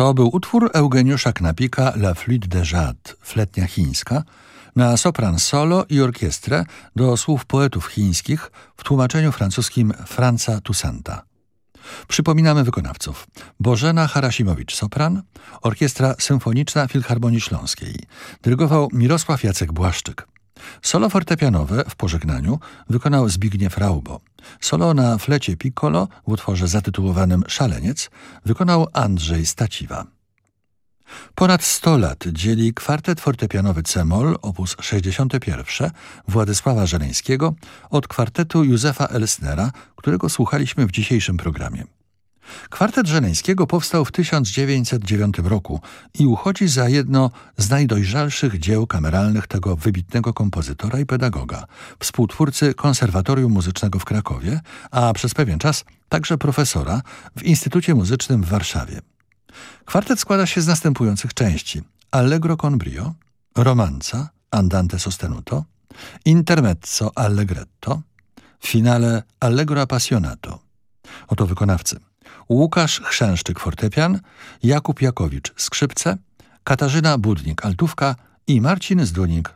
To był utwór Eugeniusza Knapika La Flûte de Jade, fletnia chińska, na sopran solo i orkiestrę do słów poetów chińskich w tłumaczeniu francuskim Franza Toussainta. Przypominamy wykonawców. Bożena Harasimowicz sopran, Orkiestra Symfoniczna Filharmonii Śląskiej. Dyrygował Mirosław Jacek Błaszczyk. Solo fortepianowe w pożegnaniu wykonał Zbigniew Raubo. Solo na flecie piccolo w utworze zatytułowanym Szaleniec wykonał Andrzej Staciwa. Ponad 100 lat dzieli kwartet fortepianowy Cemol op. 61 Władysława Żeleńskiego od kwartetu Józefa Elsnera, którego słuchaliśmy w dzisiejszym programie. Kwartet Żeleńskiego powstał w 1909 roku i uchodzi za jedno z najdojrzalszych dzieł kameralnych tego wybitnego kompozytora i pedagoga, współtwórcy Konserwatorium Muzycznego w Krakowie, a przez pewien czas także profesora w Instytucie Muzycznym w Warszawie. Kwartet składa się z następujących części. Allegro con brio, romanza, andante sostenuto, intermezzo allegretto, finale allegro appassionato. Oto wykonawcy. Łukasz Chrzęszczyk fortepian, Jakub Jakowicz skrzypce, Katarzyna Budnik altówka i Marcin Zdunik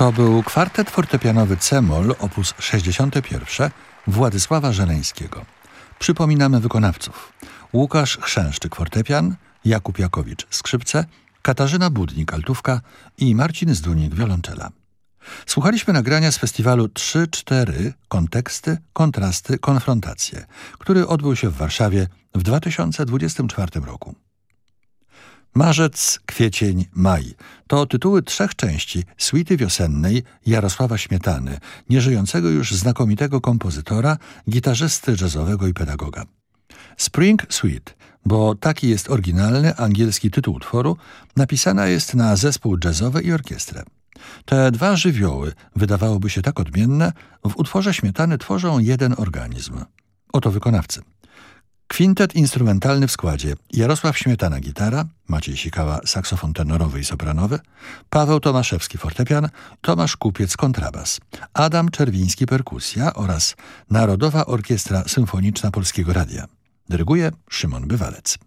To był kwartet fortepianowy C-moll op. 61 Władysława Żeleńskiego. Przypominamy wykonawców. Łukasz Chrzęszczyk fortepian, Jakub Jakowicz skrzypce, Katarzyna Budnik altówka i Marcin Zdunik wiolonczela. Słuchaliśmy nagrania z festiwalu 3-4 Konteksty, Kontrasty, Konfrontacje, który odbył się w Warszawie w 2024 roku. Marzec, kwiecień, maj to tytuły trzech części suity wiosennej Jarosława Śmietany, nieżyjącego już znakomitego kompozytora, gitarzysty jazzowego i pedagoga. Spring Suite, bo taki jest oryginalny angielski tytuł utworu, napisana jest na zespół jazzowy i orkiestrę. Te dwa żywioły, wydawałoby się tak odmienne, w utworze Śmietany tworzą jeden organizm. Oto wykonawcy. Kwintet instrumentalny w składzie Jarosław Śmietana gitara, Maciej Sikała saksofon tenorowy i sopranowy, Paweł Tomaszewski fortepian, Tomasz Kupiec kontrabas, Adam Czerwiński perkusja oraz Narodowa Orkiestra Symfoniczna Polskiego Radia. Dyryguje Szymon Bywalec.